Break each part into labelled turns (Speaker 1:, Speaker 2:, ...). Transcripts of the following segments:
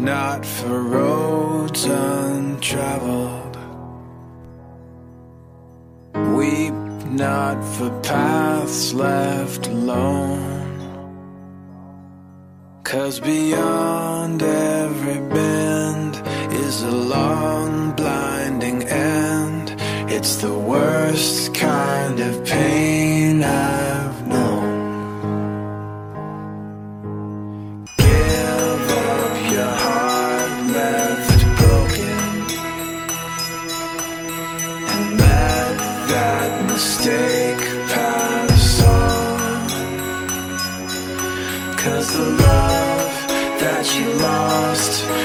Speaker 1: not for roads untraveled. Weep not for paths left alone. Cause beyond every bend is a long blinding end. It's the worst kind mistake pass on. Cause the love that you lost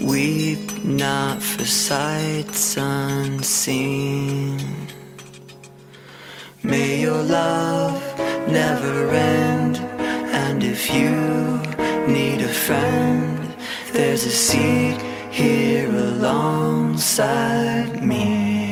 Speaker 1: Weep not for sights unseen. May your love never end, and if you need a friend, there's a seat here alongside me.